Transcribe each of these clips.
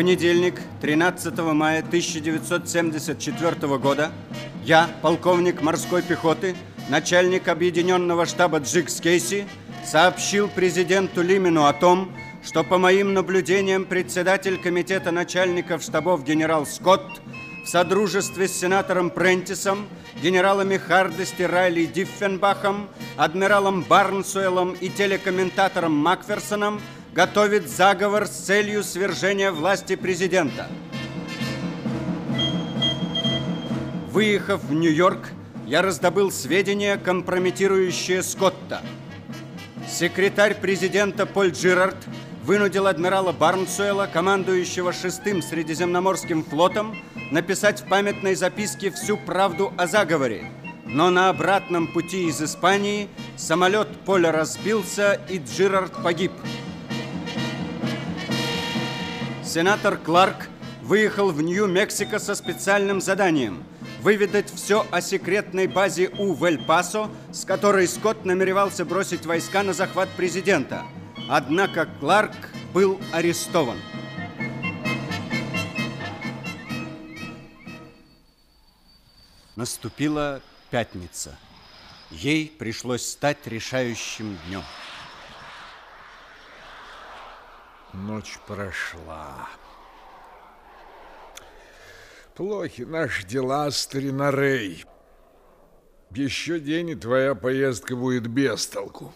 Понедельник, 13 мая 1974 года, я, полковник морской пехоты, начальник объединенного штаба Джикс Кейси, сообщил президенту Лимину о том, что по моим наблюдениям председатель комитета начальников штабов генерал Скотт в содружестве с сенатором Прентисом, генералами Хардести Райли Диффенбахом, адмиралом Барнсуэлом и телекомментатором Макферсоном готовит заговор с целью свержения власти президента. Выехав в Нью-Йорк, я раздобыл сведения, компрометирующие Скотта. Секретарь президента Поль Джирард вынудил адмирала Барнсуэла, командующего шестым Средиземноморским флотом, написать в памятной записке всю правду о заговоре. Но на обратном пути из Испании самолет Поля разбился и Джирард погиб. Сенатор Кларк выехал в Нью-Мексико со специальным заданием выведать все о секретной базе у Вель-Пасо, с которой Скотт намеревался бросить войска на захват президента. Однако Кларк был арестован. Наступила пятница. Ей пришлось стать решающим днем. Ночь прошла. Плохи наши дела, старина Рэй. Еще день, и твоя поездка будет без толку.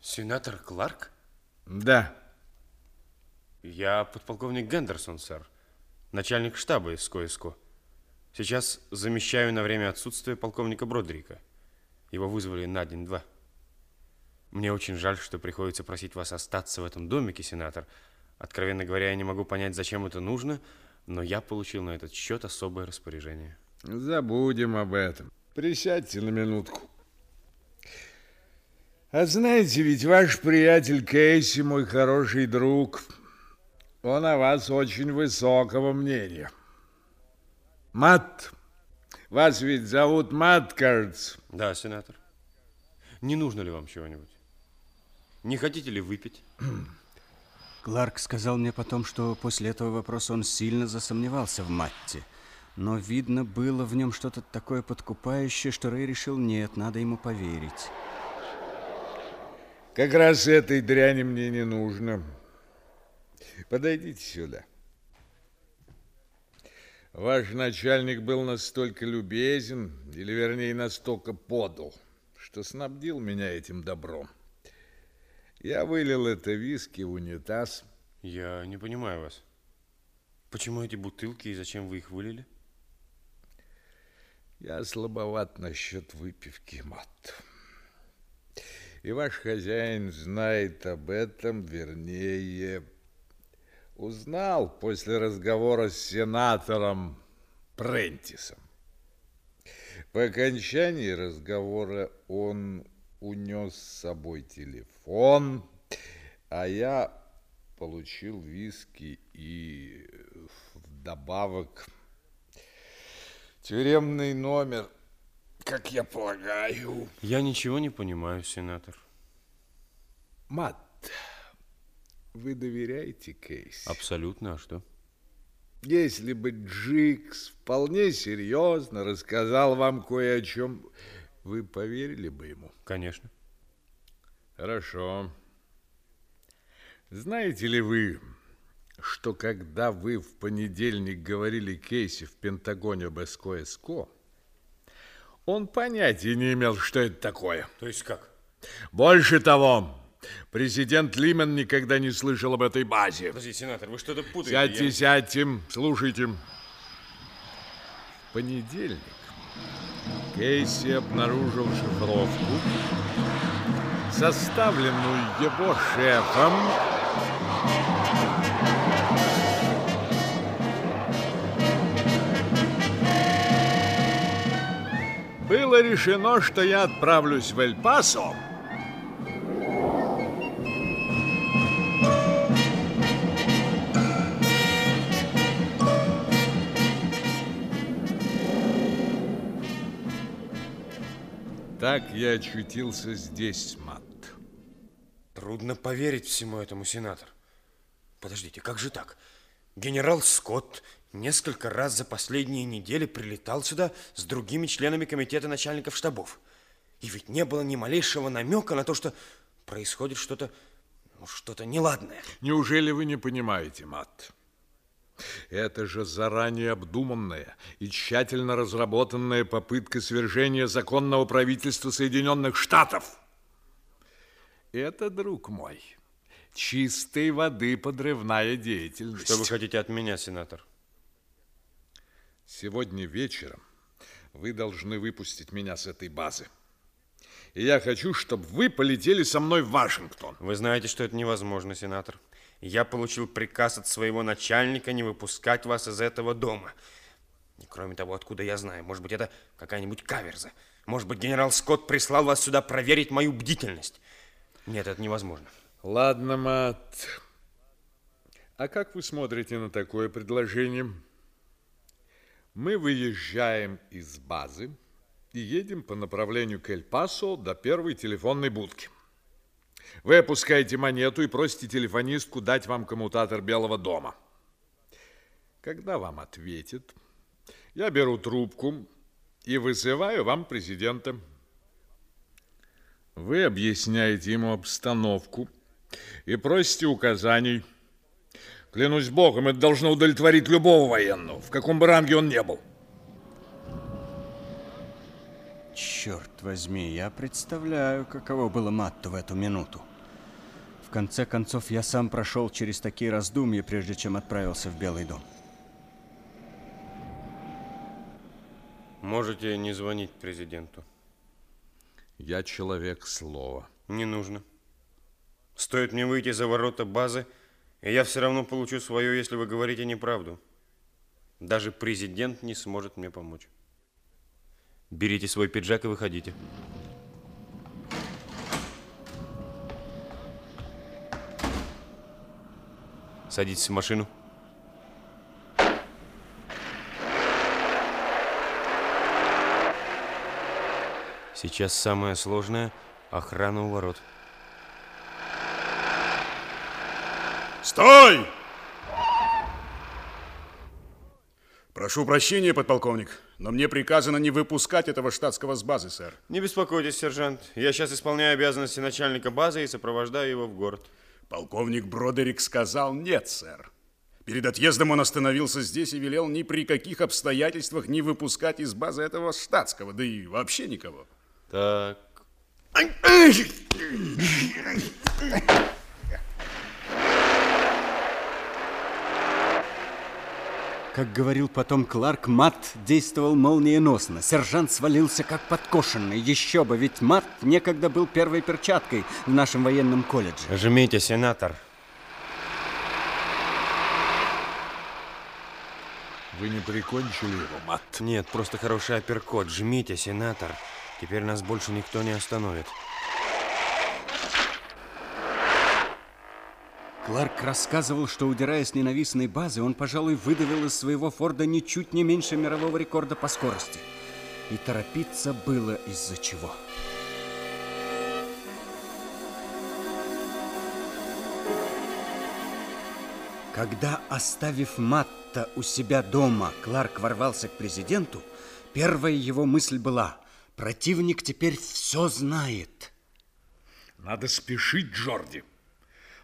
Сенатор Кларк? Да. Я подполковник Гендерсон, сэр. Начальник штаба из КСК. Сейчас замещаю на время отсутствия полковника Бродрика. Его вызвали на день-два. Мне очень жаль, что приходится просить вас остаться в этом домике, сенатор. Откровенно говоря, я не могу понять, зачем это нужно, но я получил на этот счет особое распоряжение. Забудем об этом. Присядьте на минутку. А знаете, ведь ваш приятель Кейси, мой хороший друг, он о вас очень высокого мнения. Мат, вас ведь зовут Мат, кажется. Да, сенатор. Не нужно ли вам чего-нибудь? Не хотите ли выпить? Кларк сказал мне потом, что после этого вопроса он сильно засомневался в Матте. Но видно было в нем что-то такое подкупающее, что Рэй решил, нет, надо ему поверить. Как раз этой дряни мне не нужно. Подойдите сюда. Ваш начальник был настолько любезен, или вернее настолько подал, что снабдил меня этим добром. Я вылил это виски в унитаз. Я не понимаю вас. Почему эти бутылки и зачем вы их вылили? Я слабоват насчет выпивки, Мат. И ваш хозяин знает об этом, вернее, узнал после разговора с сенатором Прентисом. По окончании разговора он унес с собой телефон, а я получил виски и вдобавок тюремный номер – как я полагаю. Я ничего не понимаю, сенатор. Мат, вы доверяете Кейси? Абсолютно, а что? Если бы Джикс вполне серьезно рассказал вам кое о чем, вы поверили бы ему? Конечно. Хорошо. Знаете ли вы, что когда вы в понедельник говорили Кейси в Пентагоне об СКСК, он понятия не имел, что это такое. То есть как? Больше того, президент Лимен никогда не слышал об этой базе. Подожди, сенатор, вы что-то путаете. Сядьте, я... сядьте, слушайте. В понедельник Кейси обнаружил шифровку, составленную его шефом было решено, что я отправлюсь в Эль-Пасо. Так я очутился здесь, Мат. Трудно поверить всему этому, сенатор. Подождите, как же так? Генерал Скотт несколько раз за последние недели прилетал сюда с другими членами комитета начальников штабов. И ведь не было ни малейшего намека на то, что происходит что-то ну, что-то неладное. Неужели вы не понимаете, Мат? Это же заранее обдуманная и тщательно разработанная попытка свержения законного правительства Соединенных Штатов. Это, друг мой, чистой воды подрывная деятельность. Что вы хотите от меня, сенатор? Сегодня вечером вы должны выпустить меня с этой базы. И я хочу, чтобы вы полетели со мной в Вашингтон. Вы знаете, что это невозможно, сенатор. Я получил приказ от своего начальника не выпускать вас из этого дома. И кроме того, откуда я знаю, может быть, это какая-нибудь каверза. Может быть, генерал Скотт прислал вас сюда проверить мою бдительность. Нет, это невозможно. Ладно, Мат. А как вы смотрите на такое предложение? Мы выезжаем из базы и едем по направлению к Эль-Пасо до первой телефонной будки. Вы опускаете монету и просите телефонистку дать вам коммутатор Белого дома. Когда вам ответит, я беру трубку и вызываю вам президента. Вы объясняете ему обстановку и просите указаний. Клянусь богом, это должно удовлетворить любого военного, в каком бы ранге он не был. Черт возьми, я представляю, каково было Матту в эту минуту. В конце концов, я сам прошел через такие раздумья, прежде чем отправился в Белый дом. Можете не звонить президенту. Я человек слова. Не нужно. Стоит мне выйти за ворота базы, и я все равно получу свое, если вы говорите неправду. Даже президент не сможет мне помочь. Берите свой пиджак и выходите. Садитесь в машину. Сейчас самое сложное – охрана у ворот. Стой! Прошу прощения, подполковник, но мне приказано не выпускать этого штатского с базы, сэр. Не беспокойтесь, сержант. Я сейчас исполняю обязанности начальника базы и сопровождаю его в город. Полковник Бродерик сказал нет, сэр. Перед отъездом он остановился здесь и велел ни при каких обстоятельствах не выпускать из базы этого штатского, да и вообще никого. Так. Как говорил потом Кларк, Мат действовал молниеносно. Сержант свалился как подкошенный. Еще бы, ведь Мат некогда был первой перчаткой в нашем военном колледже. Жмите, сенатор. Вы не прикончили его, Мат? Нет, просто хороший апперкот. Жмите, сенатор. Теперь нас больше никто не остановит. Кларк рассказывал, что, удирая с ненавистной базы, он, пожалуй, выдавил из своего Форда ничуть не меньше мирового рекорда по скорости. И торопиться было из-за чего. Когда, оставив Матта у себя дома, Кларк ворвался к президенту, первая его мысль была «Противник теперь все знает». Надо спешить, Джорди.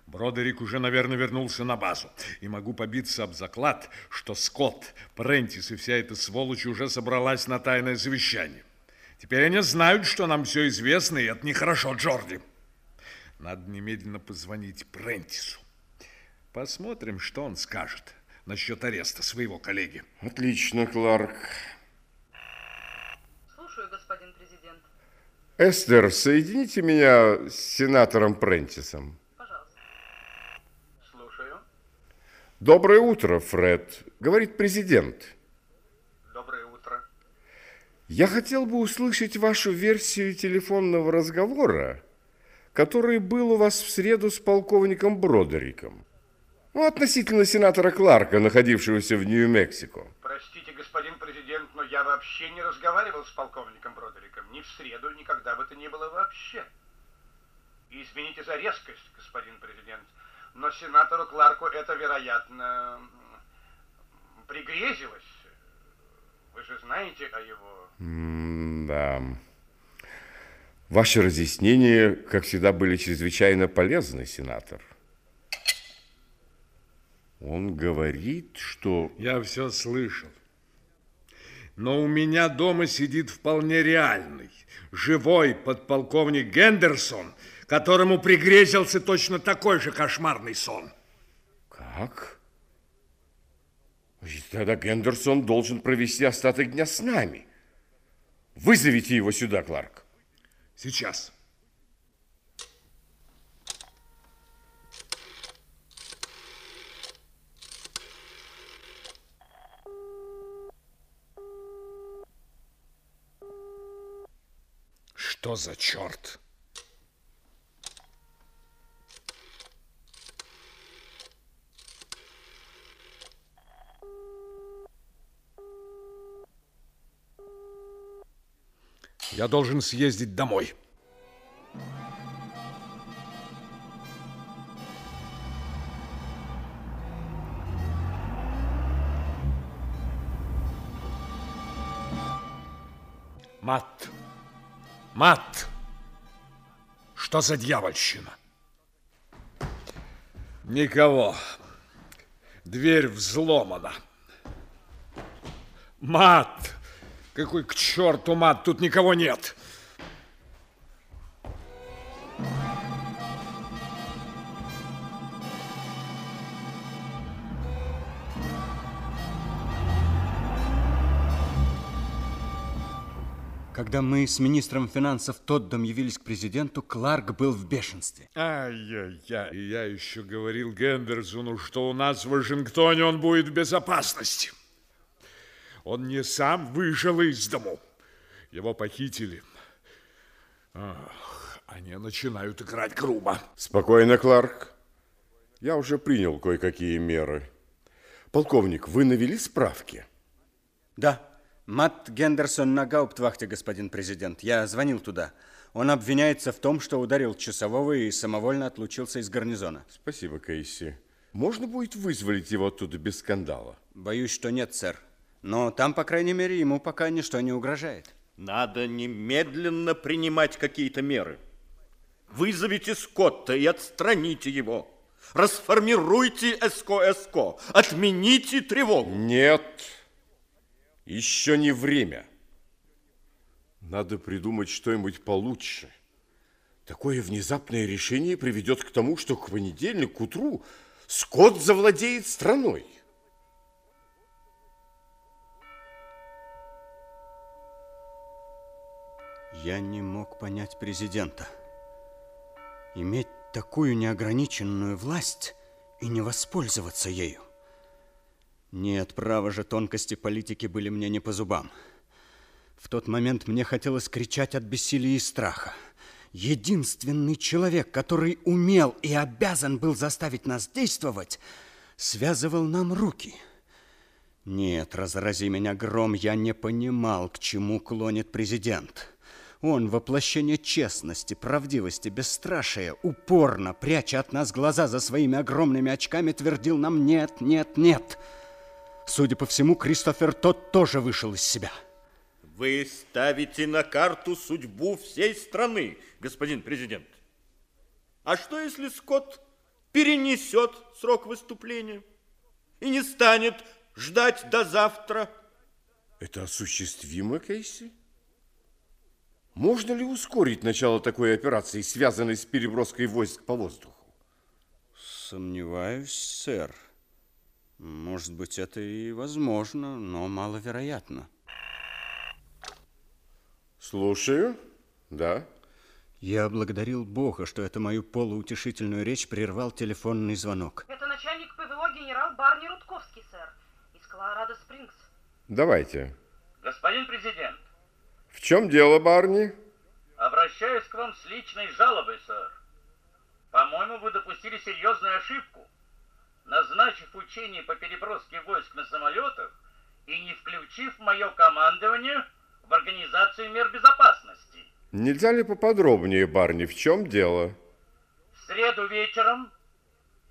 Бродерик уже, наверное, вернулся на базу. И могу побиться об заклад, что Скотт, Прентис и вся эта сволочь уже собралась на тайное совещание. Теперь они знают, что нам все известно, и это нехорошо, Джорди. Надо немедленно позвонить Прентису. Посмотрим, что он скажет насчет ареста своего коллеги. Отлично, Кларк. Слушаю, господин президент. Эстер, соедините меня с сенатором Прентисом. Пожалуйста. Слушаю. Доброе утро, Фред. Говорит президент. Доброе утро. Я хотел бы услышать вашу версию телефонного разговора, который был у вас в среду с полковником Бродериком. Ну, относительно сенатора Кларка, находившегося в Нью-Мексико. Простите, господин президент, но я вообще не разговаривал с полковником Бродериком. Ни в среду, ни когда бы то ни было вообще. Извините за резкость, господин президент, но сенатору Кларку это, вероятно, пригрезилось. Вы же знаете о его... Да. Ваши разъяснения, как всегда, были чрезвычайно полезны, сенатор. Он говорит, что... Я все слышал. Но у меня дома сидит вполне реальный, живой подполковник Гендерсон, которому пригрезился точно такой же кошмарный сон. Как? Тогда Гендерсон должен провести остаток дня с нами. Вызовите его сюда, Кларк. Сейчас. Что за черт? Я должен съездить домой. Мат. Мат. Что за дьявольщина? Никого. Дверь взломана. Мат. Какой к черту мат? Тут никого нет. Когда мы с министром финансов Тоддом явились к президенту, Кларк был в бешенстве. Ай-яй-яй, я еще говорил Гендерсону, что у нас в Вашингтоне он будет в безопасности. Он не сам выжил из дому. Его похитили. Ах, они начинают играть грубо. Спокойно, Кларк. Я уже принял кое-какие меры. Полковник, вы навели справки? Да, Матт Гендерсон на гауптвахте, господин президент. Я звонил туда. Он обвиняется в том, что ударил часового и самовольно отлучился из гарнизона. Спасибо, Кейси. Можно будет вызволить его оттуда без скандала? Боюсь, что нет, сэр. Но там, по крайней мере, ему пока ничто не угрожает. Надо немедленно принимать какие-то меры. Вызовите Скотта и отстраните его. Расформируйте СКО-СКО. Отмените тревогу. Нет. Еще не время. Надо придумать что-нибудь получше. Такое внезапное решение приведет к тому, что к понедельнику к утру Скотт завладеет страной. Я не мог понять президента. Иметь такую неограниченную власть и не воспользоваться ею. Нет, право же, тонкости политики были мне не по зубам. В тот момент мне хотелось кричать от бессилия и страха. Единственный человек, который умел и обязан был заставить нас действовать, связывал нам руки. Нет, разрази меня гром, я не понимал, к чему клонит президент. Он, воплощение честности, правдивости, бесстрашия, упорно, пряча от нас глаза за своими огромными очками, твердил нам «нет, нет, нет». Судя по всему, Кристофер тот тоже вышел из себя. Вы ставите на карту судьбу всей страны, господин президент. А что, если Скотт перенесет срок выступления и не станет ждать до завтра? Это осуществимо, Кейси? Можно ли ускорить начало такой операции, связанной с переброской войск по воздуху? Сомневаюсь, сэр. Может быть, это и возможно, но маловероятно. Слушаю. Да. Я благодарил Бога, что это мою полуутешительную речь прервал телефонный звонок. Это начальник ПВО генерал Барни Рудковский, сэр, из Колорадо Спрингс. Давайте. Господин президент, чем дело, Барни? обращаюсь к вам с личной жалобой, сэр. По-моему, вы допустили серьезную ошибку, назначив учение по переброске войск на самолетах и не включив мое командование в организацию мер безопасности. Нельзя ли поподробнее, Барни, в чем дело? В среду вечером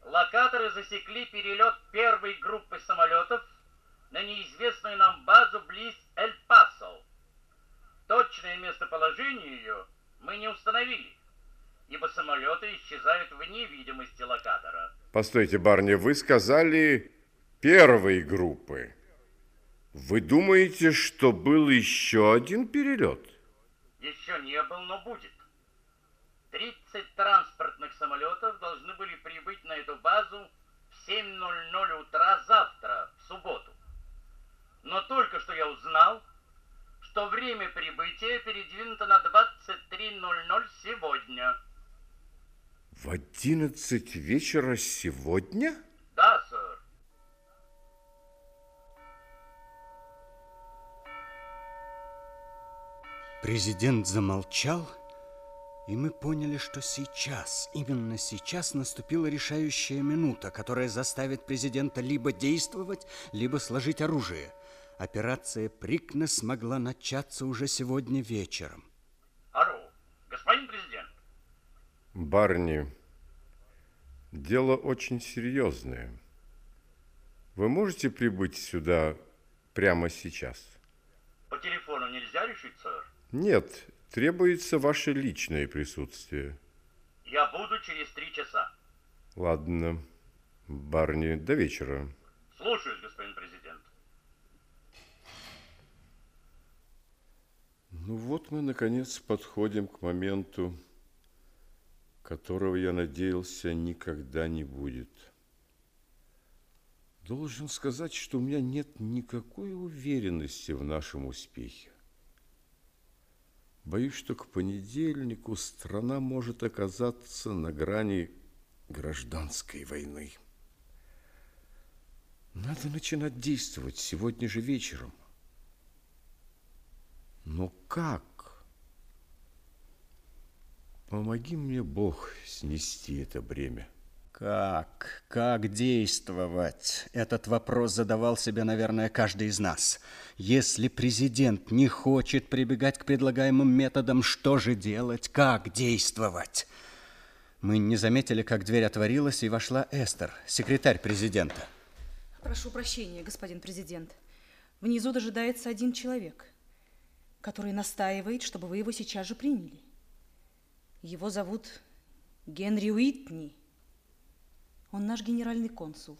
локаторы засекли перелет первой группы самолетов на неизвестную нам базу близ Эль-Пасо. Точное местоположение ее мы не установили, ибо самолеты исчезают вне видимости локатора. Постойте, Барни, вы сказали первой группы. Вы думаете, что был еще один перелет? Еще не был, но будет. 30 транспортных самолетов должны были прибыть на эту базу в 7.00 утра завтра, в субботу. Но только что я узнал, что время прибытия передвинуто на 23.00 сегодня. В 11 вечера сегодня? Да, сэр. Президент замолчал, и мы поняли, что сейчас, именно сейчас наступила решающая минута, которая заставит президента либо действовать, либо сложить оружие. Операция Прикнес могла начаться уже сегодня вечером. Алло, господин президент. Барни, дело очень серьезное. Вы можете прибыть сюда прямо сейчас? По телефону нельзя решить, сэр? Нет, требуется ваше личное присутствие. Я буду через три часа. Ладно, Барни, до вечера. Слушаюсь, господин президент. Ну мы, наконец, подходим к моменту, которого я надеялся никогда не будет. Должен сказать, что у меня нет никакой уверенности в нашем успехе. Боюсь, что к понедельнику страна может оказаться на грани гражданской войны. Надо начинать действовать сегодня же вечером. Но как? Помоги мне, Бог, снести это бремя. Как? Как действовать? Этот вопрос задавал себе, наверное, каждый из нас. Если президент не хочет прибегать к предлагаемым методам, что же делать? Как действовать? Мы не заметили, как дверь отворилась, и вошла Эстер, секретарь президента. Прошу прощения, господин президент. Внизу дожидается один человек, который настаивает, чтобы вы его сейчас же приняли. Его зовут Генри Уитни. Он наш генеральный консул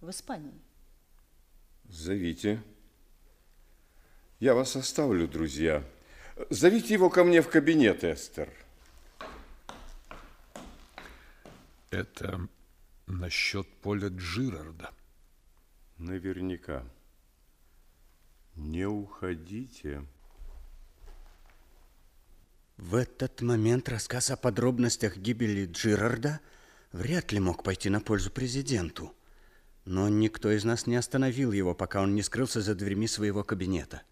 в Испании. Зовите. Я вас оставлю, друзья. Зовите его ко мне в кабинет, Эстер. Это насчет поля Джирарда. Наверняка. Не уходите. В этот момент рассказ о подробностях гибели Джирарда вряд ли мог пойти на пользу президенту. Но никто из нас не остановил его, пока он не скрылся за дверьми своего кабинета.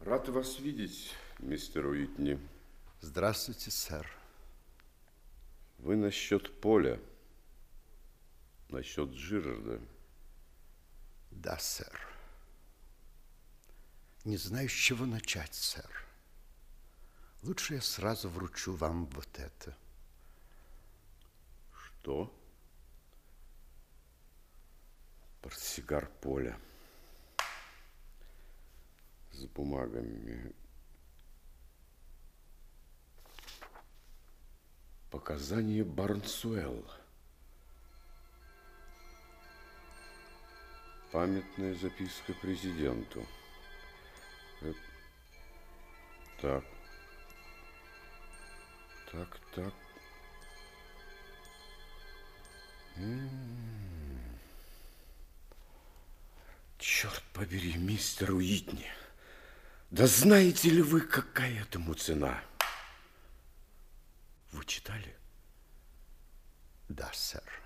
Рад вас видеть, мистер Уитни. Здравствуйте, сэр. Вы насчет поля, насчет Джирарда. Да, сэр. Не знаю, с чего начать, сэр. Лучше я сразу вручу вам вот это. Что? Портсигар поля. С бумагами. Показания Барнсуэлла. Памятная записка президенту. Э, Так. Так. М. Черт побери, мистер Уитни. Да знаете ли вы, какая этому цена? Вы читали? Да, сэр.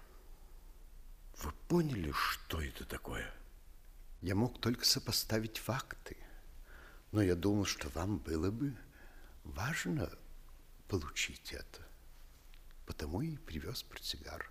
Вы поняли, что это такое? Я мог только сопоставить факты, но я думал, что вам было бы важно получить это. Потому и привез портсигар.